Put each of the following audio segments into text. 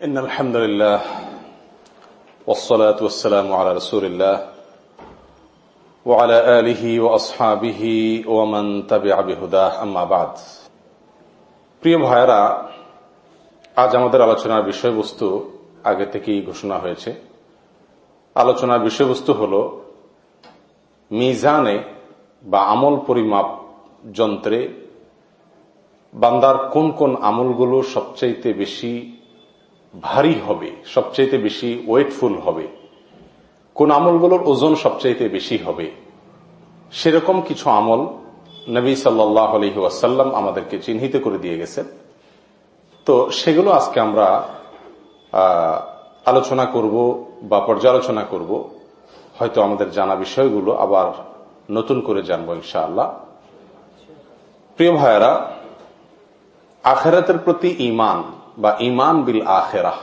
إن الحمد لله والصلاة والسلام على رسول الله وعلى آله وأصحابه ومن تبع بهداه أما بعد প্রিয় ভাইরা আজ আমাদের আলোচনার বিষয়বস্তু আগে থেকেই ঘোষণা হয়েছে আলোচনার বিষয়বস্তু হল মিজানে বা আমল পরিমাপ যন্ত্রে বান্দার কোন কোন আমলগুলো সবচাইতে বেশি ভারী হবে, সবচাইতে বেশি ওয়েটফুল হবে। কোন আমলগুলোর ওজন সবচাইতে বেশি হবে। সেরকম কিছু আমল নবী সাল্লাহ আলহি আমাদেরকে চিহ্নিত করে দিয়ে গেছেন। তো সেগুলো আজকে আমরা আলোচনা করব বা পর্যালোচনা করব। হয়তো আমাদের জানা বিষয়গুলো আবার নতুন করে জানব ইনশাআল্লাহ। প্রিয় ভাইয়েরা, আখেরাতের প্রতি ইমান বা ইমান বিল আখেরা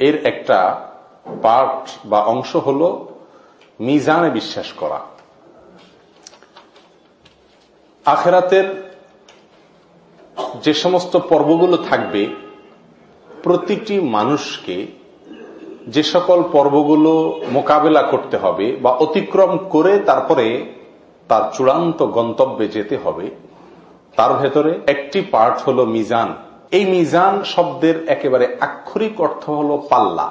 এর একটা পার্ট বা অংশ হল মিজানে বিশ্বাস করা। আখেরাতের যে সমস্ত পর্বগুলো থাকবে, প্রতিটি মানুষকে যে সকল পর্বগুলো মোকাবেলা করতে হবে বা অতিক্রম করে তারপরে তার চূড়ান্ত গন্তব্যে যেতে হবে, তার ভেতরে একটি পার্ট হল মিজান। এই মিজান শব্দের একেবারে আক্ষরিক অর্থ হল পাল্লা।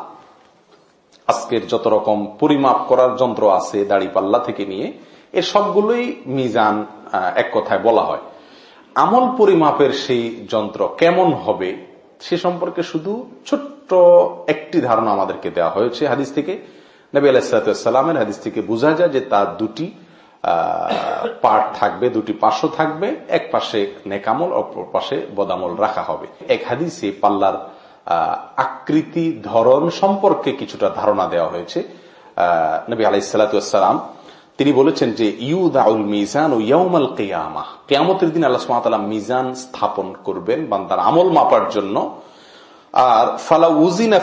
আজকের যত রকম পরিমাপ করার যন্ত্র আছে, দাড়ি পাল্লা থেকে নিয়ে, এ সবগুলোই মিজান এক কথায় বলা হয়। আমল পরিমাপের সেই যন্ত্র কেমন হবে, সে সম্পর্কে শুধু ছোট্ট একটি ধারণা আমাদেরকে দেওয়া হয়েছে হাদিস থেকে। নবী আলাহিসামের হাদিস থেকে বোঝা যায় যে তার দুটি পার্ট থাকবে, দুটি পার্শ্ব থাকবে, এক পাশে নেকামল, অপর পাশে বদামল রাখা হবে। এক হাদিসে পাল্লার আকৃতি, ধরন সম্পর্কে কিছুটা ধারণা দেওয়া হয়েছে। নবী আলাইসালাম তিনি বলেছেন যে, ইউদাউল মিজান ও ইয়াউমাল কেয়ামা, কেয়ামতের দিন আল্লাহ সুমাতালা মিজান স্থাপন করবেন বান্দার আমল মাপার জন্য। আর ফালা উজিনা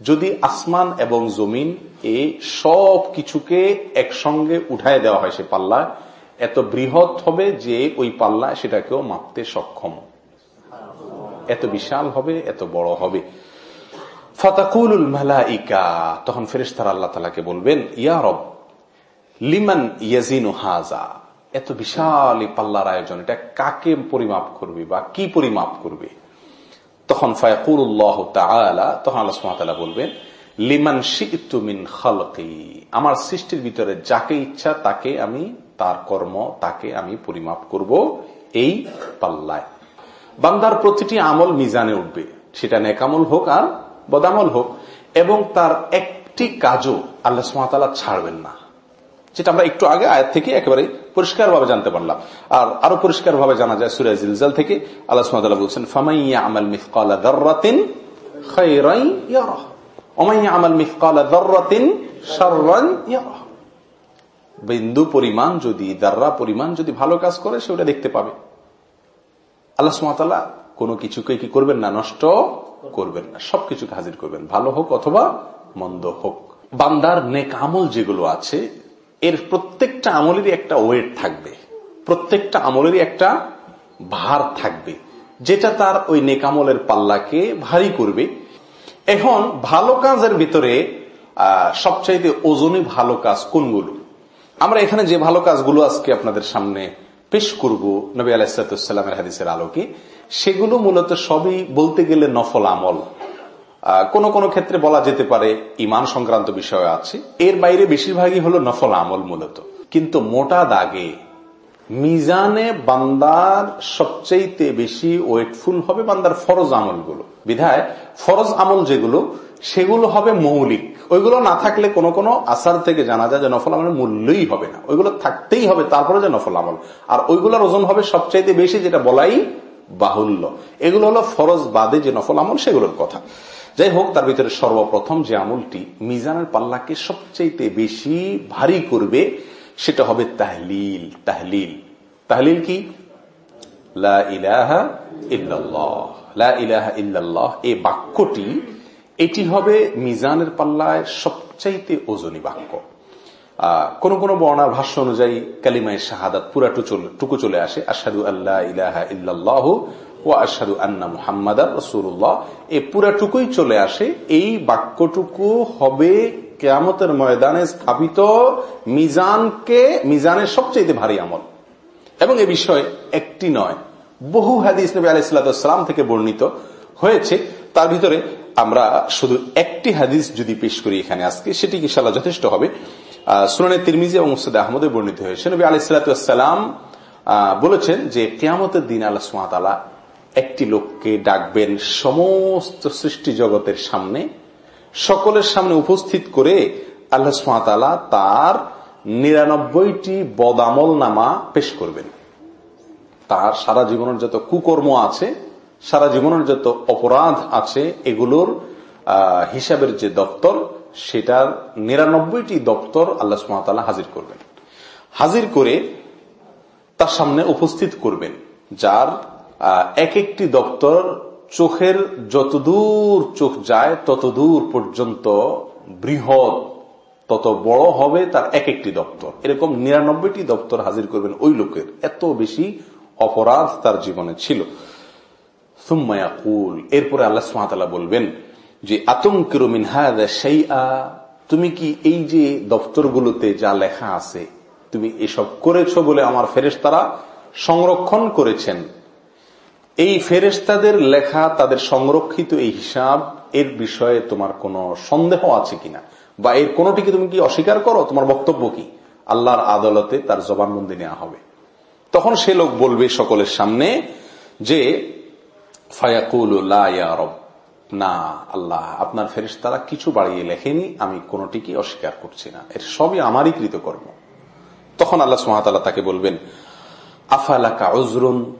যদি আসমান এবং জমিন এই সব কিছুকে একসঙ্গে উঠায় দেওয়া হয় সে পাল্লা এত বৃহৎ হবে যে ওই পাল্লায় সেটাকেও মাপতে সক্ষম। এত বিশাল হবে, এত বড় হবে। ফতাকুলুল মালাইকা, তখন ফেরেস্তার আল্লাহ তালাকে বলবেন, ইয়া রব, লিমান ইয়াজিনু হাজা এত বিশাল এই পাল্লার আয়োজন, এটা কাকে পরিমাপ করবে বা কি পরিমাপ করবে? তখন ফায়াকুল্লাহ তালা তখন আল্লাহ সুমাতালা বলবেন, লিমান শিতুমিন খালকি আমার সৃষ্টির ভিতরে যাকে ইচ্ছা তাকে আমি, তার কর্ম তাকে আমি পরিমাপ করব এই পাল্লায়। বান্দার প্রতিটি আমল মিজানে উঠবে। সেটা নেকামল হোক আর বদামল হোক। এবং তার একটি কাজও আল্লাহ সুমাতালা ছাড়বেন না। যেটা আমরা একটু আগে আয়াত থেকে একেবারে পরিষ্কার ভাবে জানতে পারলাম। আর আরও পরিষ্কার ভাবে জানা যায় সুরাজ জিলজাল থেকে আল্লাহ বলছেন আমাল ওমাইয়া আমাল বিন্দু পরিমাণ যদি, দাররা পরিমাণ যদি ভালো কাজ করে সেটা দেখতে পাবে। আল্লাহ সুমাতালা কোনো কিছুকে কি করবেন না, নষ্ট করবেন না, সবকিছুকে হাজির করবেন। ভালো হোক অথবা মন্দ হোক। বান্দার নেক আমল যেগুলো আছে এর প্রত্যেকটা আমলেরই একটা ওয়েট থাকবে। প্রত্যেকটা আমলেরই একটা ভার থাকবে। যেটা তার ওই নেকামলের পাল্লাকে ভারী করবে। এখন ভালো কাজের ভিতরে সবচাইতে ওজনে ভালো কাজ কোনগুলো? আমরা এখানে যে ভালো কাজগুলো আজকে আপনাদের সামনে পেশ করব নবী আলাহিসামের হাদিসের আলোকে, সেগুলো মূলত সবই বলতে গেলে নফল আমল। কোন কোন ক্ষেত্রে বলা যেতে পারে ইমান সংক্রান্ত বিষয় আছে। এর বাইরে বেশিরভাগই হলো নফল আমল মূলত। কিন্তু মোটা দাগে মিজানে বান্দার সবচেয়ে বেশি ওয়েটফুল হবে বান্দার ফরজ আমলগুলো। বিধায় ফরজ আমল যেগুলো, সেগুলো হবে মৌলিক। ওইগুলো না থাকলে কোনো কোনো আসার থেকে জানা যায় যে নফল আমলের মূল্যই হবে না। ওইগুলো থাকতেই হবে, তারপরে যে নফল আমল। আর ওইগুলোর ওজন হবে সবচাইতে বেশি, যেটা বলাই বাহুল্য। এগুলো হলো ফরজ বাদে যে নফল আমল, সেগুলোর কথা। যাই হোক, তার ভিতরে সর্বপ্রথম যে আমলটি মিজানের পাল্লাকে সবচাইতে বেশি ভারী করবে, সেটা হবে তাহলিল তাহলিল। তাহলিল কি? এই বাক্যটি, এটি হবে মিজানের পাল্লায় সবচাইতে ওজনী বাক্য। কোন কোন বর্ণার ভাষ্য অনুযায়ী কালিমায় শাহাদাত পুরা টুকু চলে আসে আসাদু আল্লাহ ইল্লাল্লাহ ও আসাদু আন্না মুহাম্মদ রসুল্লাহ এ পুরাটুকুই চলে আসে। এই বাক্যটুকু হবে কেয়ামতের ময়দানে স্থাপিত মিজানকে, মিজানের সবচেয়ে ভারী আমল। এবং এ বিষয়ে একটি নয়, বহু হাদিস নবী আলাইসালাম থেকে বর্ণিত হয়েছে। তার ভিতরে আমরা শুধু একটি হাদিস যদি পেশ করি এখানে আজকে, সেটি ইনশাল্লাহ যথেষ্ট হবে। সুরানের তিরমিজি এবং মুসাদ আহমদে বর্ণিত হয়েছে। নবী আলাইসালাম বলেছেন যে কেয়ামতের দিন আল্লাহ সুমাতালা একটি লোককে ডাকবেন সমস্ত সৃষ্টি জগতের সামনে, সকলের সামনে উপস্থিত করে আল্লাহ সুমাতালা তার নিরানব্বইটি বদামল নামা পেশ করবেন। তার সারা জীবনের যত কুকর্ম আছে, সারা জীবনের যত অপরাধ আছে, এগুলোর হিসাবের যে দপ্তর, সেটার নিরানব্বইটি দপ্তর আল্লাহ সুমাতালা হাজির করবেন। হাজির করে তার সামনে উপস্থিত করবেন, যার এক একটি দপ্তর চোখের যতদূর চোখ যায়, ততদূর পর্যন্ত বৃহৎ, তত বড় হবে তার এক একটি দপ্তর। এরকম নিরানব্বইটি দপ্তর হাজির করবেন ওই লোকের। এত বেশি অপরাধ তার জীবনে ছিল। এরপরে আল্লাহ সুমাতালা বলবেন যে আতঙ্কের সেই তুমি কি এই যে দপ্তরগুলোতে যা লেখা আছে, তুমি এসব করেছ বলে আমার ফেরেস্তারা সংরক্ষণ করেছেন? এই ফেরেস্তাদের লেখা, তাদের সংরক্ষিত এই হিসাব, এর বিষয়ে তোমার কোনো সন্দেহ আছে কিনা? বা এর কোনটিকে তুমি কি অস্বীকার করো? তোমার বক্তব্য কি? আল্লাহর আদালতে তার জবানবন্দি নেওয়া হবে। তখন সে লোক বলবে সকলের সামনে যে, ফায়াকুল না, আল্লাহ, আপনার ফেরিস্তারা কিছু বাড়িয়ে লেখেনি, আমি কোনটিকে অস্বীকার করছি না। এর সবই আমারই কৃতকর্ম। তখন আল্লাহ সুহাতাল্লাহ তাকে বলবেন, আফালাকা অজরুন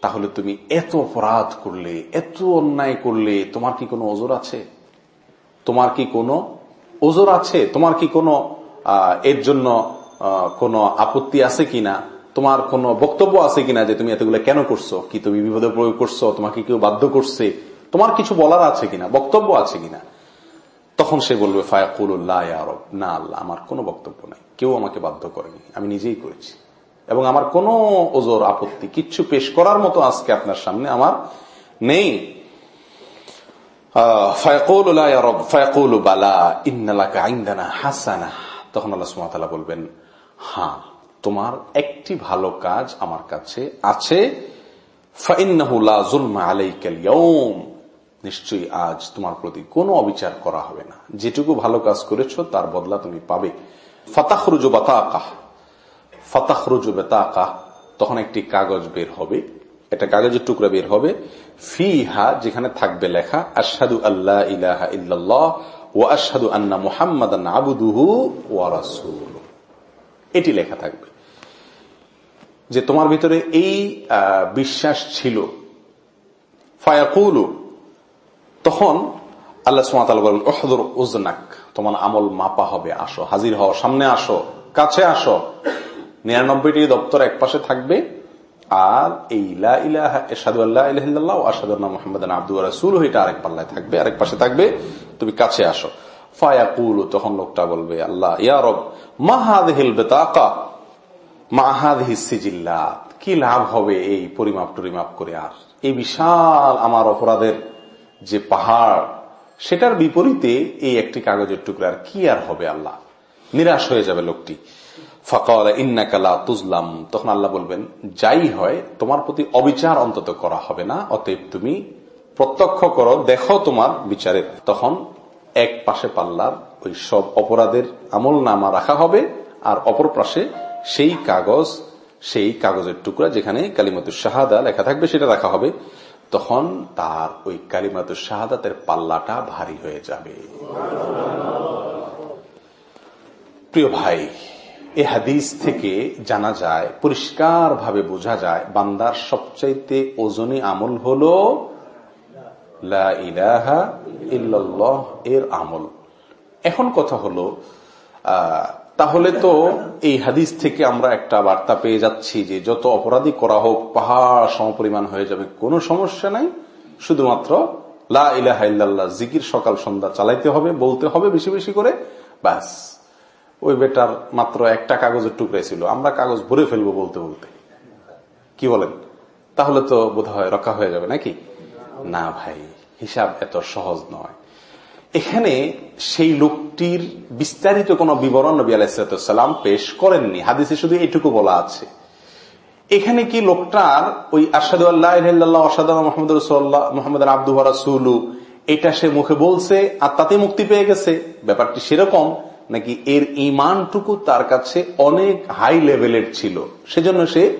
তাহলে তুমি এত অপরাধ করলে, এত অন্যায় করলে, তোমার কি কোনো ওজোর আছে? তোমার কি কোনো ওজোর আছে? তোমার কি কোনো এর জন্য কোনো আপত্তি আছে কিনা? তোমার কোনো বক্তব্য আছে কিনা যে তুমি এতগুলো কেন করছ? কি তুমি বিপদে প্রয়োগ করছ? তোমাকে কেউ বাধ্য করছে? তোমার কিছু বলার আছে কিনা? বক্তব্য আছে কিনা? তখন সে বলবে ফায়াকুল্লাহ আরব না আল্লাহ, আমার কোনো বক্তব্য নাই। কেউ আমাকে বাধ্য করেনি। আমি নিজেই করেছি। এবং আমার কোনো ওজোর আপত্তি, কিচ্ছু পেশ করার মতো আজকে আপনার সামনে আমার নেই। তখন আল্লাহ বলবেন হ্যাঁ তোমার একটি ভালো কাজ আমার কাছে আছে। নিশ্চয়ই আজ তোমার প্রতি কোনো অবিচার করা হবে না। যেটুকু ভালো কাজ করেছ, তার বদলা তুমি পাবে। ফতাখরুজ বাতাকাহ। ফতাখরুজ বেতাকা, তখন একটি কাগজ বের হবে। একটা কাগজের টুকরা বের হবে। ফি হা যেখানে থাকবে লেখা আসাদু আল্লাহ ইলাহা ইল্লাল্লাহ ও আসাদু আন্না মুহাম্মদ আবুদুহু ওয়ারাসুল এটি লেখা থাকবে। যে তোমার ভিতরে এই বিশ্বাস ছিল। ফায়াকুলু, তখন আল্লাহ সুমাতাল বলেন ওহদুর উজনাক, তোমার আমল মাপা হবে, আসো। হাজির হও, সামনে আসো, কাছে আসো। নিরানব্বইটি দপ্তর এক পাশে থাকবে, আর এই সাদু আল্লাহ আসাদুল্লাহ মোহাম্মদ আব্দুল আরেক পাল্লায় থাকবে, আরেক পাশে থাকবে, তুমি কাছে আসো। ফায়াকুল, তখন লোকটা বলবে, আল্লাহ ইয়ারব মাহাদ হিল বেতাকা মাহাদ হিসিজিল্লাত কি লাভ হবে এই পরিমাপ টরিমাপ করে আর? এই বিশাল আমার অপরাধের যে পাহাড়, সেটার বিপরীতে এই একটি কাগজের টুকরার কি আর হবে আল্লাহ? নিরাশ হয়ে যাবে লোকটি। ফকাল ইন্নাকালা তুজলাম। তখন আল্লাহ বলবেন, যাই হয়, তোমার প্রতি অবিচার অন্তত করা হবে না, অতএব তুমি প্রত্যক্ষ করো, দেখো তোমার বিচারের। তখন এক পাশে পাল্লার ওই সব অপরাধের আমল নামা রাখা হবে, আর অপর পাশে সেই কাগজ, সেই কাগজের টুকরা যেখানে কালিমাতুর শাহাদা লেখা থাকবে সেটা রাখা হবে। তখন তার ওই কালিমাতুর শাহাদাতের পাল্লাটা ভারী হয়ে যাবে। প্রিয় ভাই এ হাদিস থেকে জানা যায় পরিষ্কার ভাবে বোঝা যায়, বান্দার সবচাইতে ওজনী আমল হল এর আমল। এখন কথা হলো তাহলে তো এই হাদিস থেকে আমরা একটা বার্তা পেয়ে যাচ্ছি যে যত অপরাধী করা হোক, পাহাড় সমপরিমাণ হয়ে যাবে, কোনো সমস্যা নাই। শুধুমাত্র লা ইলাহা ইল্লাল্লাহ, জিকির সকাল সন্ধ্যা চালাইতে হবে, বলতে হবে বেশি বেশি করে, ব্যাস। ওই বেটার মাত্র একটা কাগজের টুকরাই ছিল। আমরা কাগজ ভরে ফেলব বলতে বলতে। কি বলেন? তাহলে তো বোধ হয় রক্ষা হয়ে যাবে নাকি? না ভাই, হিসাব এত সহজ নয়। এখানে সেই লোকটির বিস্তারিত কোন বিবরণ নবী আলাইসালাম পেশ করেননি। হাদিসে শুধু এটুকু বলা আছে। এখানে কি লোকটার ওই আসাদু আল্লাহ আসাদ মোহাম্মদ রসোল্লাহ মোহাম্মদ আব্দু রাসুলু এটা সে মুখে বলছে আর তাতে মুক্তি পেয়ে গেছে। ব্যাপারটি সেরকম নাকি এর ইমানটুকু তার কাছে অনেক হাই লেভেলের ছিল। সেজন্য সে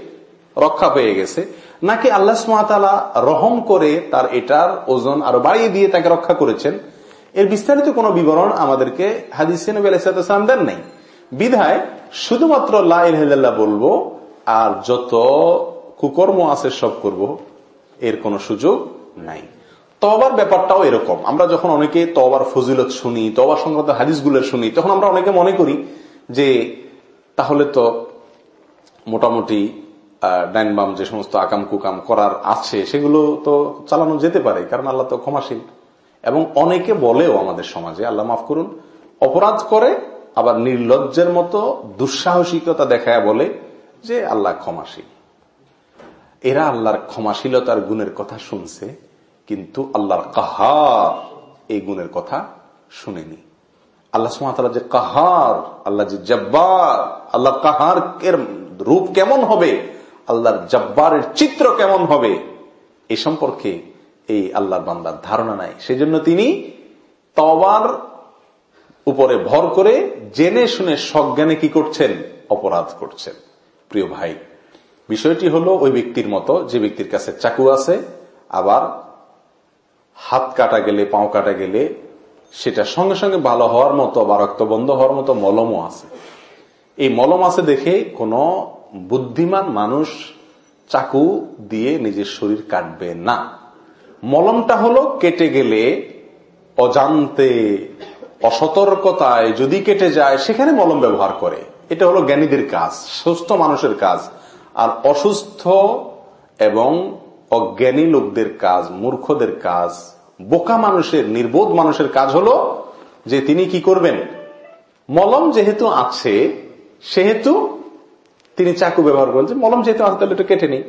রক্ষা পেয়ে গেছে। নাকি আল্লাহ সুমাতালা রহম করে তার এটার ওজন আরও বাড়িয়ে দিয়ে তাকে রক্ষা করেছেন? এর বিস্তারিত কোন বিবরণ আমাদেরকে হাদিস নবী আলাইসালাম দেন নাই। বিধায় শুধুমাত্র লাহ বলব আর যত কুকর্ম আছে সব করব, এর কোন সুযোগ নাই। তবার ব্যাপারটাও এরকম। আমরা যখন অনেকে তবার ফজিলত শুনি তবার সংক্রান্ত হাদিসগুলো শুনি, তখন আমরা অনেকে মনে করি যে তাহলে তো মোটামুটি ডাইন বাম যে সমস্ত আকাম কুকাম করার আছে, সেগুলো তো চালানো যেতে পারে, কারণ আল্লাহ তো ক্ষমাশীল। এবং অনেকে বলেও আমাদের সমাজে, আল্লাহ মাফ করুন, অপরাধ করে, আবার নির্লজ্জের মতো দুঃসাহসিকতা দেখায় বলে যে আল্লাহ ক্ষমাশীল। এরা আল্লাহর ক্ষমাশীলতার গুণের কথা শুনছে কিন্তু আল্লাহর কাহার এই গুণের কথা শুনেনি। আল্লাহ সুমাতালা যে কাহার, আল্লাহ যে জব্বার, আল্লাহ কাহার এর রূপ কেমন হবে, আল্লাহর জব্বারের চিত্র কেমন হবে, এ সম্পর্কে এই আল্লাহর বান্দার ধারণা নাই। সেজন্য তিনি তবার উপরে ভর করে জেনে শুনে সজ্ঞানে কি করছেন? অপরাধ করছেন। প্রিয় ভাই, বিষয়টি হলো ওই ব্যক্তির মতো, যে ব্যক্তির কাছে চাকু আছে, আবার হাত কাটা গেলে, পাও কাটা গেলে, সেটা সঙ্গে সঙ্গে ভালো হওয়ার মতো বা রক্ত বন্ধ হওয়ার মতো মলমও আছে। এই মলম আছে দেখে কোন বুদ্ধিমান মানুষ চাকু দিয়ে নিজের শরীর কাটবে না। মলমটা হলো কেটে গেলে অজান্তে অসতর্কতায় যদি কেটে যায়, সেখানে মলম ব্যবহার করে। এটা হলো জ্ঞানীদের কাজ, সুস্থ মানুষের কাজ। আর অসুস্থ এবং অজ্ঞানী লোকদের কাজ, মূর্খদের কাজ, বোকা মানুষের, নির্বোধ মানুষের কাজ হলো যে তিনি কি করবেন? মলম যেহেতু আছে, সেহেতু তিনি চাকু ব্যবহার করেন যে মলম যেহেতু আছে তাহলে এটা কেটে নেই।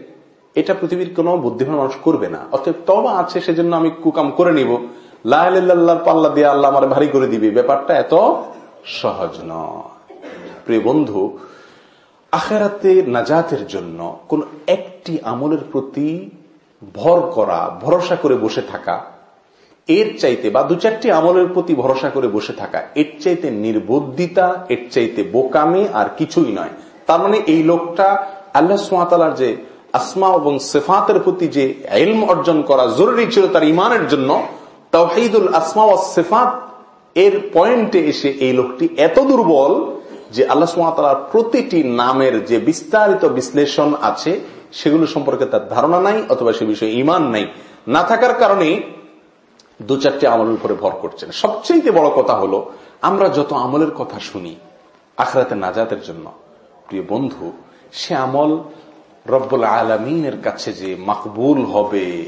এটা পৃথিবীর কোন বুদ্ধিমান মানুষ করবে না। অর্থাৎ তবা আছে, সেজন্য আমি কুকাম করে নিব। লাহ পাল্লা দিয়ে আল্লাহ আমার ভারী করে দিবে। ব্যাপারটা এত সহজ নয়। প্রিয় বন্ধু, আখেরাতে নাজাতের জন্য কোন একটি আমলের প্রতি ভর করা, ভরসা করে বসে থাকা, এর চাইতে বা দু চারটি আমলের প্রতি ভরসা করে বসে থাকা, এর চাইতে নির্বুদ্ধিতা, এর চাইতে বোকামি আর কিছুই নয়। তার মানে এই লোকটা আল্লাহ সোয়াতালার যে আসমা এবং সেফাতের প্রতি যে এলম অর্জন করা জরুরি ছিল তার ইমানের জন্য তাহিদুল আসমা ও সেফাত, এর পয়েন্টে এসে এই লোকটি এত দুর্বল যে আল্লাহ সুমাতার প্রতিটি নামের যে বিস্তারিত বিশ্লেষণ আছে সেগুলো সম্পর্কে তার ধারণা নাই, অথবা সে বিষয়ে ইমান নাই। না থাকার কারণে দু চারটি আমলের উপরে ভর করছেন। সবচেয়ে বড় কথা হলো, আমরা যত আমলের কথা শুনি, আখরাতে নাজাতের জন্য, প্রিয় বন্ধু, সে আমল রব্বুল আলমিনের কাছে যে মাকবুল হবে,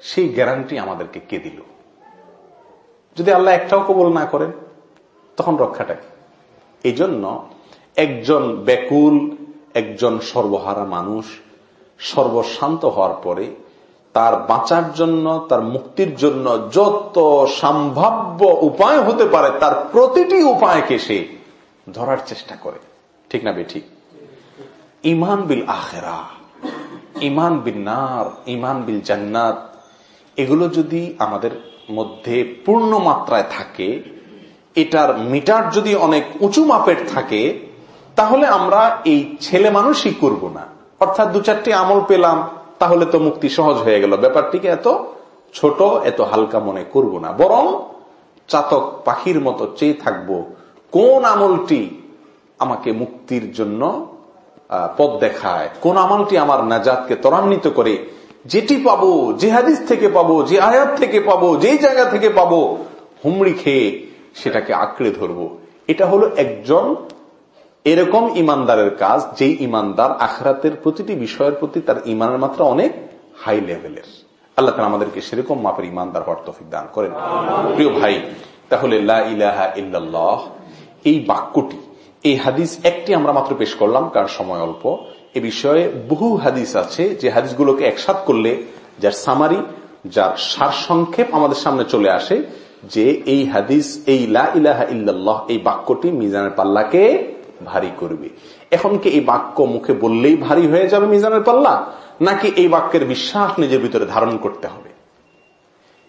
সেই গ্যারান্টি আমাদেরকে কে দিল? যদি আল্লাহ একটাও কবল না করেন, তখন রক্ষাটা এই জন্য একজন ব্যাকুল, একজন সর্বহারা মানুষ সর্বশান্ত হওয়ার পরে তার বাঁচার জন্য, তার মুক্তির জন্য যত সম্ভাব্য উপায় হতে পারে, তার প্রতিটি উপায়কে সে ধরার চেষ্টা করে। ঠিক না বে ঠিক ইমান বিল আখেরা, ইমান বিল নার, ইমান বিল জান্নাত, এগুলো যদি আমাদের মধ্যে পূর্ণ মাত্রায় থাকে, এটার মিটার যদি অনেক উঁচু মাপের থাকে, তাহলে আমরা এই ছেলে মানুষই করব না। অর্থাৎ দু চারটি আমল পেলাম, তাহলে তো মুক্তি সহজ হয়ে গেল। ব্যাপারটিকে এত ছোট, এত হালকা মনে করব না। বরং চাতক পাখির মতো চেয়ে থাকব, কোন আমলটি আমাকে মুক্তির জন্য পথ দেখায়, কোন আমলটি আমার নাজাতকে ত্বরান্বিত করে, যেটি পাবো, যে হাদিস থেকে পাবো, যে আয়াত থেকে পাবো যেই জায়গা থেকে পাবো, হুমড়ি খেয়ে সেটাকে আঁকড়ে ধরব। এটা হলো একজন এরকম ইমানদারের কাজ, যেই ইমানদার আখরাতের প্রতিটি বিষয়ের প্রতি তার ইমানের মাত্রা অনেক হাই লেভেলের আল্লাহ তালা আমাদেরকে সেরকম মাপের ইমানদার হওয়ার তফিক দান করেন। প্রিয় ভাই, তাহলে ইলাহা ইল্লাল্লাহ, এই বাক্যটি, এই হাদিস একটি আমরা মাত্র পেশ করলাম কারণ সময় অল্প। এ বিষয়ে বহু হাদিস আছে, যে হাদিসগুলোকে একসাথ করলে যার সামারি যার সার সংক্ষেপ আমাদের সামনে চলে আসে, যে এই হাদিস, এই লা ইলাহা এই বাক্যটি মিজানের পাল্লাকে ভারী করবে। এখন কি এই বাক্য মুখে বললেই ভারী হয়ে যাবে মিজানের পাল্লা? নাকি এই বাক্যের বিশ্বাস নিজের ভিতরে ধারণ করতে হবে?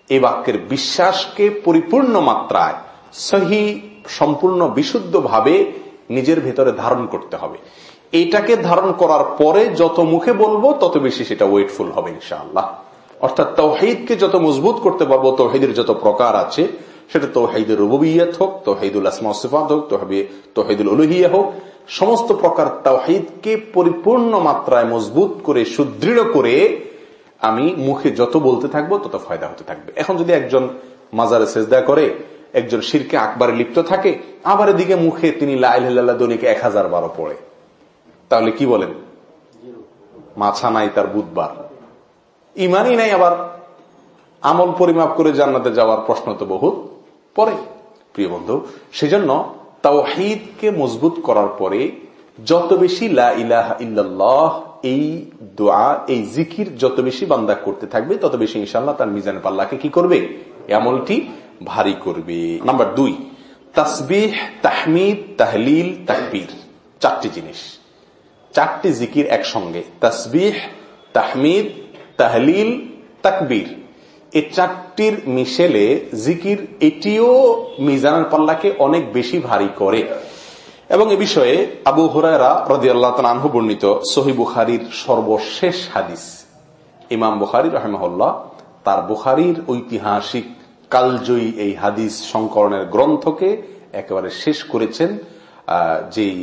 এই বাক্যের বিশ্বাসকে পরিপূর্ণ মাত্রায়, সহি, সম্পূর্ণ, বিশুদ্ধভাবে নিজের ভেতরে ধারণ করতে হবে। এটাকে ধারণ করার পরে যত মুখে বলব, তত বেশি সেটা ওয়েটফুল হবে ইনশাআল্লাহ। অর্থাৎ তৌহিদকে যত মজবুত করতে পারব, তৌহিদের যত প্রকার আছে সেটা তৌহিদুল রুবিয়ত হোক, তৌহিদুল আসমাসিফাত হোক তৌহিদুল উলুহিয়া হোক, সমস্ত প্রকার তাওহিদকে পরিপূর্ণ মাত্রায় মজবুত করে, সুদৃঢ় করে আমি মুখে যত বলতে থাকব, তত ফায়দা হতে থাকবে। এখন যদি একজন মাজারে সেজদা করে, একজন শিরকে আকবারে লিপ্ত থাকে, আবার এদিকে মুখে তিনি লাইল্লাহ দনিকে এক হাজার বারো পড়ে। তাহলে কি বলেন? মাছা নাই তার বুধবার। ইমানই নাই আবার। আমল পরিমাপ করে জান্নাতে যাওয়ার প্রশ্ন তো বহুত। পরে প্রিয় বন্ধু। সেজন্য তাওহিদকে মজবুত করার পরে যত বেশি লা এই দোয়া, এই জিকির যত বেশি বান্দা করতে থাকবে, তত বেশি ইনশাল্লাহ তার মিজান পাল্লাকে কি করবে? আমলটি ভারী করবে। নাম্বার দুই, তাসবিহ, তাহমিদ, তাহলিল, তাকবীর। চারটি জিনিস। চারটি জিকির একসঙ্গে। তাসবিহ, তাহমিদ, তাহলিল, তাকবীর। এই চারটির মিশেলে জিকির এটিও মিজানের পাল্লাকে অনেক বেশি ভারী করে। এবং এ বিষয়ে আবু হুরায়রা রদি আল্লাহ আনহু বর্ণিত সহি বুখারির সর্বশেষ হাদিস। ইমাম বুখারি রহমহল্লা তার বুখারির ঐতিহাসিক কালজয়ী এই হাদিস সংকলনের গ্রন্থকে একেবারে শেষ করেছেন যেই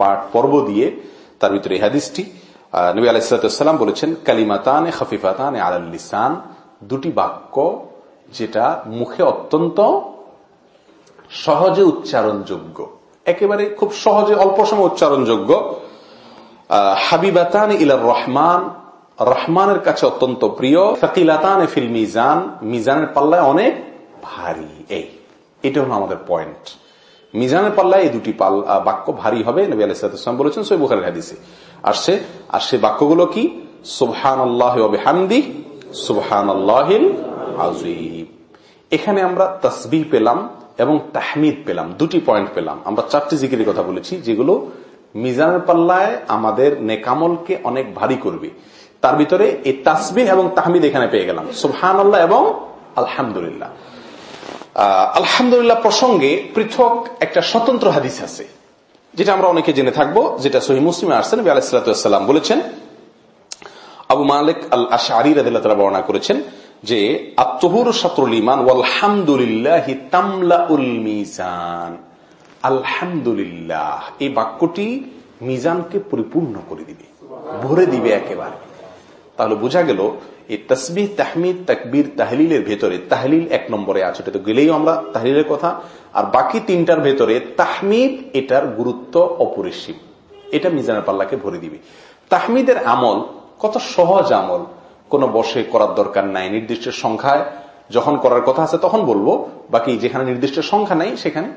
পাঠ পর্ব দিয়ে তার ভিতরে এই হাদিসটি নবী আলাইসালাম বলেছেন, কালিমাতান খফিফাতান আলাল্লিসান দুটি বাক্য যেটা মুখে অত্যন্ত সহজে উচ্চারণযোগ্য। একেবারে খুব সহজে অল্প সময় উচ্চারণযোগ্য। হাবিবাতান ইলার রহমান। রহমানের কাছে অত্যন্ত প্রিয়। ফকিলাতান ফিল মিজান। মিজানের পাল্লায় অনেক ভারী। এই, এটা হলো আমাদের পয়েন্ট মিজানের পাল্লায় এই দুটি বাক্য ভারী হবে। নবী আলাইসালাম বলেছেন সই বুখারের হাদিসে। আসছে আর সে বাক্যগুলো কি? সুবহান আল্লাহ হামদি সুবহান এখানে আমরা তসবি পেলাম এবং তাহমিদ পেলাম, দুটি পয়েন্ট পেলাম। আমরা চারটি জিকিরের কথা বলেছি, যেগুলো মিজানের পাল্লায় আমাদের নেকামলকে অনেক ভারী করবে। তার ভিতরে এই তাসবি এবং তাহমিদ এখানে পেয়ে গেলাম। সুবহান আল্লাহ এবং আলহামদুলিল্লাহ। আলহামদুলিল্লাহ প্রসঙ্গে পৃথক একটা স্বতন্ত্র হাদিস আছে, যেটা আমরা অনেকে জেনে থাকব, যেটা সহি মুসলিমে আসছেন আলাহিসাল্লাম বলেছেন আবু মালিক আল আশারি রাদিল্লাহ বর্ণনা করেছেন যে আত্মহুর সাতরুল ইমান আলহামদুলিল্লাহ তামলা উল মিজান। আলহামদুলিল্লাহ, এই বাক্যটি মিজানকে পরিপূর্ণ করে দিবে, ভরে দিবে একেবারে। তাহলে বোঝা গেল, এই তসবিহ, তাহমিদ, তাকবীর, তাহলিলের ভেতরে, তাহলিল এক নম্বরে আছে, এটা তো গেলেই আমরা তাহলিলের কথা। আর বাকি তিনটার ভেতরে তাহমিদ, এটার গুরুত্ব অপরিসীম। এটা মিজানের পাল্লাকে ভরে দিবে। তাহমিদের আমল কত সহজ আমল। কোন বসে করার দরকার নাই। নির্দিষ্ট সংখ্যায় যখন করার কথা আছে তখন বলব, বাকি যেখানে নির্দিষ্ট সংখ্যা নাই সেখানে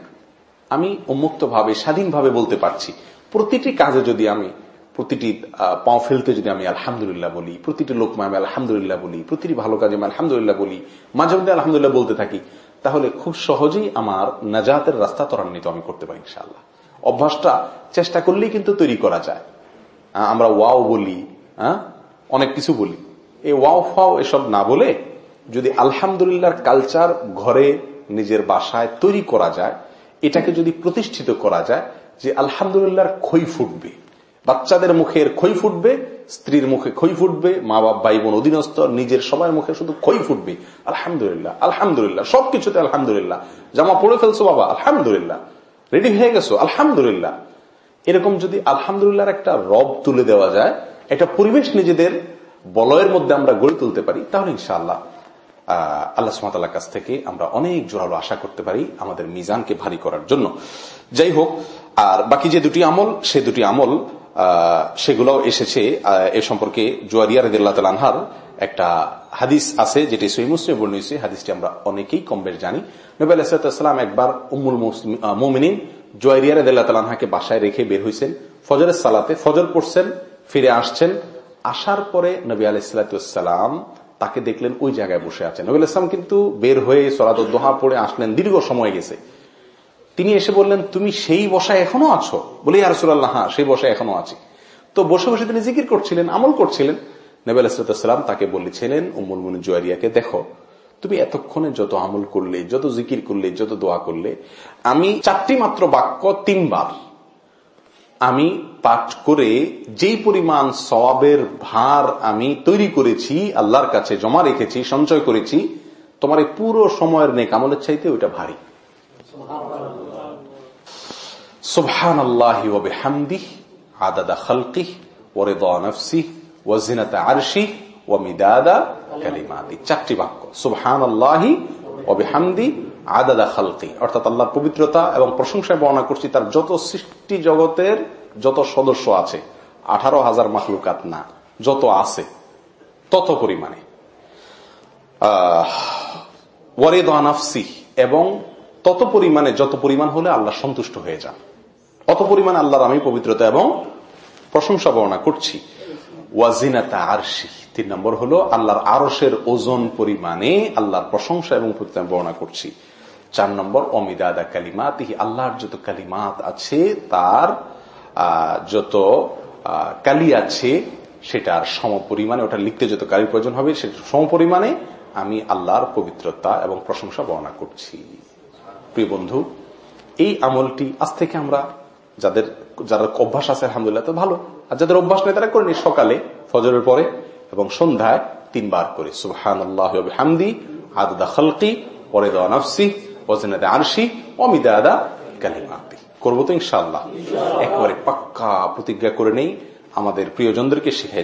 আমি উন্মুক্ত ভাবে স্বাধীনভাবে বলতে পারছি। প্রতিটি কাজে যদি আমি, প্রতিটি পাও ফেলতে যদি আমি আলহামদুলিল্লাহ বলি, প্রতিটি লোকমা আমি আলহামদুলিল্লাহ বলি, প্রতিটি ভালো কাজে আমি আলহামদুলিল্লাহ বলি, মাঝে মধ্যে আলহামদুলিল্লাহ বলতে থাকি, তাহলে খুব সহজেই আমার নাজাতের রাস্তা ত্বরান্বিত আমি করতে পারি ইনশাল্লাহ অভ্যাসটা চেষ্টা করলেই কিন্তু তৈরি করা যায়। আমরা ওয়াও বলি হ্যাঁ? অনেক কিছু বলি। এই ওয়াও ফাও এসব না বলে যদি আলহামদুলিল্লাহর কালচার ঘরে নিজের বাসায় তৈরি করা যায়, এটাকে যদি প্রতিষ্ঠিত করা যায় যে আলহামদুলিল্লাহর খই ফুটবে। বাচ্চাদের মুখের খই ফুটবে, স্ত্রীর মুখে খই ফুটবে মা বাপ ভাই বোন অধীনস্থ, নিজের সবার মুখে শুধু খই ফুটবে। আলহামদুলিল্লাহ আলহামদুলিল্লাহ, সবকিছুতে আলহামদুলিল্লাহ। জামা পড়ে ফেলছো বাবা, আলহামদুলিল্লাহ। রেডি হয়ে গেছো, আলহামদুলিল্লাহ। এরকম যদি আলহামদুলিল্লাহর একটা রব তুলে দেওয়া যায় একটা পরিবেশ নিজেদের বলয়ের মধ্যে আমরা গড়ে তুলতে পারি, তাহলে ইনশাআল্লাহ আল্লাহ সুমাতার কাছ থেকে আমরা অনেক জোরালো আশা করতে পারি আমাদের মিজানকে ভারী করার জন্য। যাই হোক, আর বাকি যে দুটি আমল, সে দুটি আমল সেগুলো এসেছে এ সম্পর্কে জুয়ারিয়া রদুল্লাহ আনহার একটা হাদিস আছে, যেটি সই মুসলিম বর্ণিয়েছে হাদিসটি আমরা অনেকেই কম বেশ জানি। নবী আলাহিসাম একবার উম্মুল মোমিনিন জয়রিয়ার তালানহাকে বাসায় রেখে বের হয়েছেন ফজরের সালাতে ফজর পড়ছেন ফিরে আসছেন। আসার পরে নবী আলাইসালাম তাকে দেখলেন ওই জায়গায় বসে আছেন। নবী ইসলাম কিন্তু বের হয়ে সলাদ দোহা পড়ে আসলেন। দীর্ঘ সময় গেছে। তিনি এসে বললেন, তুমি সেই বসায় এখনও আছো? বলে আরসুল্লাহ হ্যাঁ সেই বসায় এখনও আছি। তো বসে বসে তিনি জিকির করছিলেন, আমল করছিলেন। নবী আলাইসালাম তাকে বলেছিলেন উমুল মুন জুয়ারিয়াকে দেখো, তুমি এতক্ষণে যত আমল করলে, যত জিকির করলে, যত দোয়া করলে, আমি চারটি মাত্র বাক্য তিনবার আমি পাঠ করে যেই পরিমাণ সবাবের ভার আমি তৈরি করেছি, আল্লাহর কাছে জমা রেখেছি, সঞ্চয় করেছি, তোমার এই পুরো সময়ের নেক আমলের চাইতে ওইটা ভারী। সুবহান আল্লাহ হামদি আদাদা খালকি ওরে দফসি ওয়াজিনাতা আরশি ও মিদাদা কালিমাতি। চারটি বাক্য। সুবহান আল্লাহি অবিহামদি আদাদা খালকি, অর্থাৎ আল্লাহর পবিত্রতা এবং প্রশংসায় বর্ণনা করছি, তার যত সৃষ্টি জগতের যত সদস্য আছে, আঠারো হাজার মাহলুকাত না, যত আছে, তত পরিমাণে। ওয়ারেদানফসি এবং তত পরিমাণে যত পরিমাণ হলে আল্লাহ সন্তুষ্ট হয়ে যান। অত পরিমাণে আল্লাহর আমি পবিত্রতা এবং প্রশংসা বর্ণনা করছি। ওয়াজিনাতা আরশি, তিন নম্বর হলো আল্লাহর আরসের ওজন পরিমাণে আল্লাহর প্রশংসা এবং বর্ণনা করছি। চার নম্বর, অমিদাদা কালিমাত আল্লাহর যত কালিমাত আছে, তার যত কালি আছে, সেটার সম পরিমাণে ওটা লিখতে যত কালির প্রয়োজন হবে সেটা সম পরিমাণে আমি আল্লাহর পবিত্রতা এবং প্রশংসা বর্ণনা করছি। প্রিয় বন্ধু, এই আমলটি আজ থেকে আমরা যাদের, যারা অভ্যাস আছে, আলহামদুলিল্লাহ তো ভালো। আর যাদের অভ্যাস নেই, তারা করেনি সকালে, ফজরের পরে এবং সন্ধ্যায় তিনবার করে। সুবহান হামদি আদা খালকি পরে দেওয়া নফসি। আরশি অমিদাদা কালিমাতি। করব তো ইনশাল্লাহ একেবারে পাক্কা প্রতিজ্ঞা করে নেই, আমাদের প্রিয়জনদেরকে শিখাই